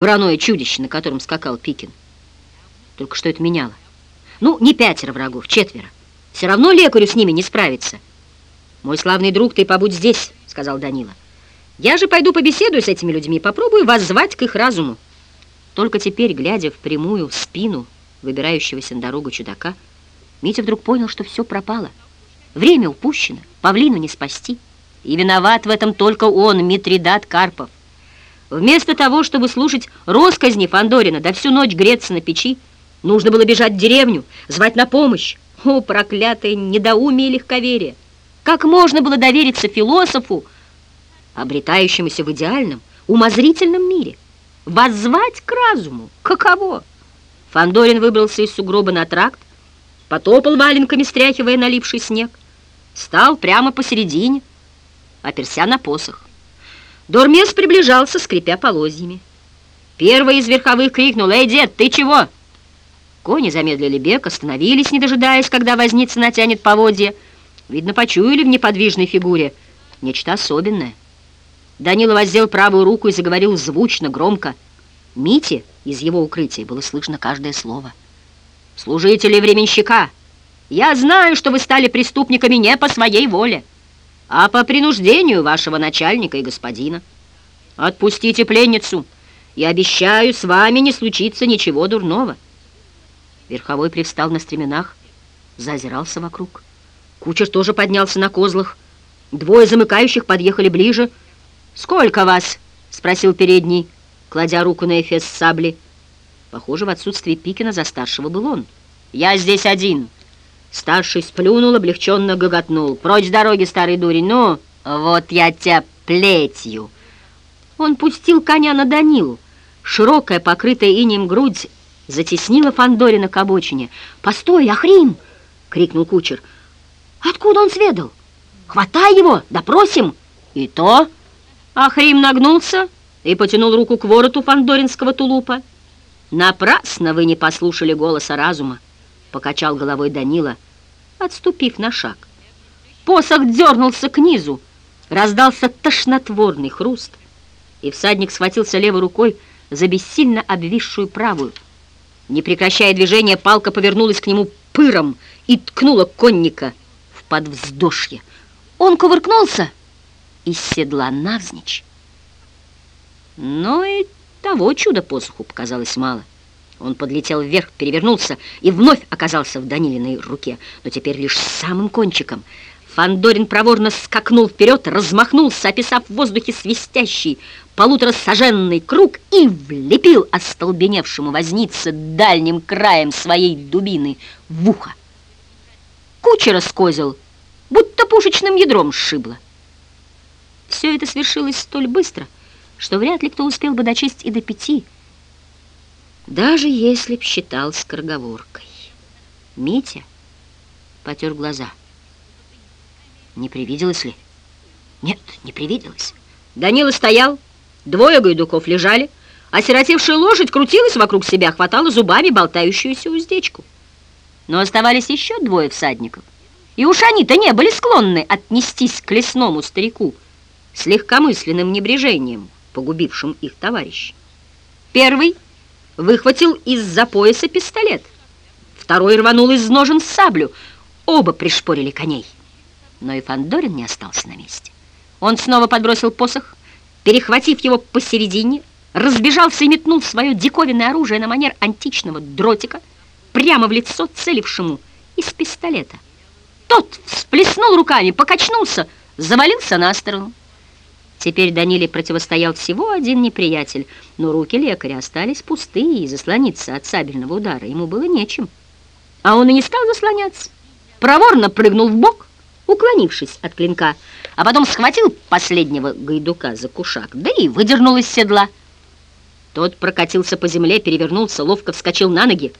враное чудище, на котором скакал Пикин. Только что это меняло? Ну, не пятеро врагов, четверо. Все равно лекарю с ними не справиться. «Мой славный друг, ты побудь здесь», — сказал Данила. «Я же пойду побеседую с этими людьми, попробую воззвать к их разуму». Только теперь, глядя в прямую спину выбирающегося на дорогу чудака, Митя вдруг понял, что все пропало. Время упущено, павлину не спасти. И виноват в этом только он, Митридат Карпов. Вместо того, чтобы слушать росказни Фандорина, да всю ночь греться на печи, нужно было бежать в деревню, звать на помощь. О, проклятое недоумие и легковерие! Как можно было довериться философу, обретающемуся в идеальном, умозрительном мире? Воззвать к разуму? Каково? Фандорин выбрался из сугроба на тракт, потопал валенками, стряхивая налипший снег, стал прямо посередине, оперся на посох. Дормес приближался, скрипя полозьями. Первый из верховых крикнул «Эй, дед, ты чего?» Кони замедлили бег, остановились, не дожидаясь, когда возница натянет поводья. Видно, почуяли в неподвижной фигуре нечто особенное. Данила воздел правую руку и заговорил звучно, громко. Мите из его укрытия было слышно каждое слово. «Служители временщика, я знаю, что вы стали преступниками не по своей воле, а по принуждению вашего начальника и господина. Отпустите пленницу, и обещаю, с вами не случится ничего дурного». Верховой привстал на стременах, зазирался вокруг. Кучер тоже поднялся на козлах. Двое замыкающих подъехали ближе. «Сколько вас?» — спросил передний, кладя руку на эфес сабли. Похоже, в отсутствие Пикина за старшего был он. «Я здесь один». Старший сплюнул, облегченно гоготнул. «Прочь дороги, старый дурень! Ну, вот я тебя плетью!» Он пустил коня на Данилу. Широкая, покрытая инеем грудь, затеснила Фандорина к обочине. «Постой, Ахрим!» — крикнул кучер. «Откуда он сведал? Хватай его, допросим!» И то Ахрим нагнулся и потянул руку к вороту фандоринского тулупа. «Напрасно вы не послушали голоса разума!» — покачал головой Данила, отступив на шаг. Посох дернулся к низу, раздался тошнотворный хруст, и всадник схватился левой рукой за бессильно обвисшую правую. Не прекращая движения, палка повернулась к нему пыром и ткнула конника в подвздошье. Он кувыркнулся из седла навзничь. Но и того чуда посоху показалось мало. Он подлетел вверх, перевернулся и вновь оказался в Данилиной руке, но теперь лишь самым кончиком. Фандорин проворно скакнул вперед, размахнулся, описав в воздухе свистящий полуторасоженный круг и влепил остолбеневшему вознице дальним краем своей дубины в ухо. Кучера скозил, будто пушечным ядром сшибло. Все это свершилось столь быстро, что вряд ли кто успел бы дочесть и до пяти, даже если б считал скороговоркой. Митя потер глаза. Не привиделось ли? Нет, не привиделось. Данила стоял, двое гайдуков лежали, а сиротевшая лошадь крутилась вокруг себя, хватала зубами болтающуюся уздечку. Но оставались еще двое всадников, и уж они-то не были склонны отнестись к лесному старику с легкомысленным небрежением, погубившим их товарища. Первый — выхватил из-за пояса пистолет. Второй рванул из ножен саблю. Оба пришпорили коней. Но и Фандорин не остался на месте. Он снова подбросил посох, перехватив его посередине, разбежался и метнул свое диковинное оружие на манер античного дротика прямо в лицо целившему из пистолета. Тот всплеснул руками, покачнулся, завалился на сторону. Теперь Даниле противостоял всего один неприятель, но руки лекаря остались пустые, и заслониться от сабельного удара ему было нечем. А он и не стал заслоняться. Проворно прыгнул в бок, уклонившись от клинка, а потом схватил последнего гайдука за кушак, да и выдернул из седла. Тот прокатился по земле, перевернулся, ловко вскочил на ноги,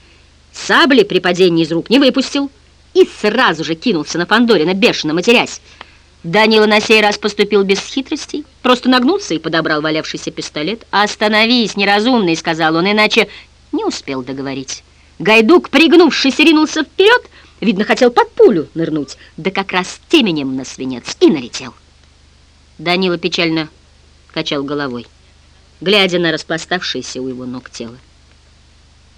сабли при падении из рук не выпустил и сразу же кинулся на Фандорина, бешено матерясь. Данила на сей раз поступил без хитростей, просто нагнулся и подобрал валявшийся пистолет. «Остановись, неразумный!» — сказал он, иначе не успел договорить. Гайдук, пригнувшись, ринулся вперед, видно, хотел под пулю нырнуть, да как раз теменем на свинец и налетел. Данила печально качал головой. глядя на распластавшееся у его ног тело.